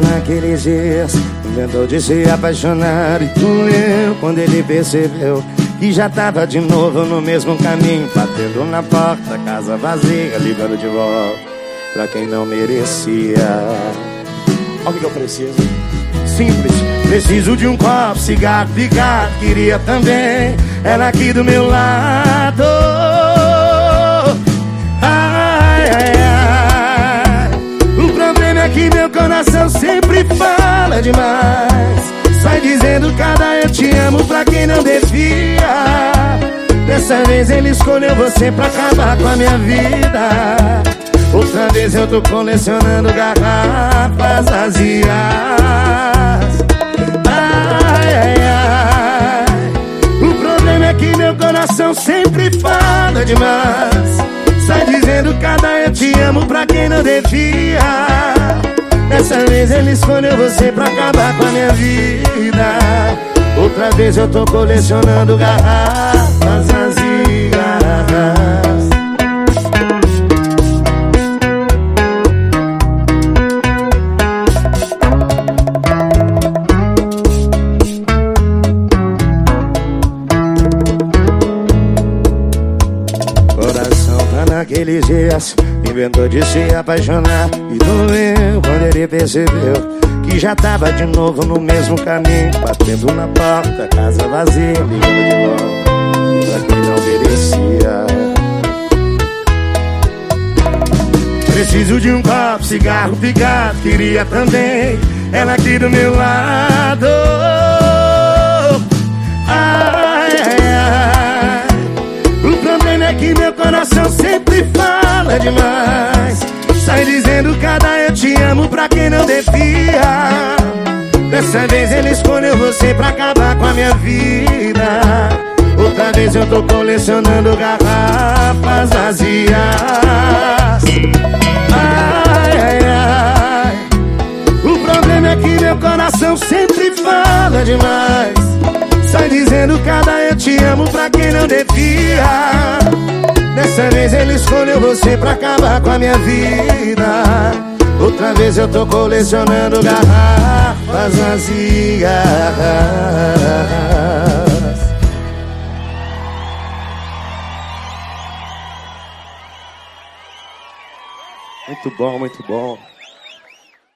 naqueles dias Inventou de se apaixonar e doeu quando ele percebeu Que já tava de novo no mesmo caminho. Batendo na porta, casa vazia, ligando de volta Pra quem não merecia. Olha o que eu preciso. Simples, preciso de um copo, cigarro, picar Queria também, ela aqui do meu lado que meu coração sempre fala demais. Sai dizendo cada eu te amo pra quem não devia. Dessa vez ele escolheu você pra acabar com a minha vida. Outra vez eu tô colecionando garrafas vazias. Ai, ai, ai. O problema é que meu coração sempre fala demais. Sai dizendo cada eu te amo pra quem não devia Dessa vez ele escolheu você pra acabar com a minha vida. Outra vez eu tô colecionando garrafas naqueles dias Inventou de se apaixonar. E doeu quando ele percebeu Que já tava de novo no mesmo caminho Batendo na porta, casa vazia Ligando de volta quem não merecia. Preciso de um copo, cigarro, picado Queria também ela aqui do meu lado demais. Sai dizendo cada eu te amo pra quem não devia. Dessa vez ele escolheu você pra acabar com a minha vida. Outra vez eu tô colecionando garrafas vazias. Ai, ai, ai. O problema é que meu coração sempre fala demais. Sai dizendo cada eu te amo pra quem não devia. Dessa vez escolheu você pra acabar com a minha vida. Outra vez eu tô colecionando garrafas vazias. Muito bom, muito bom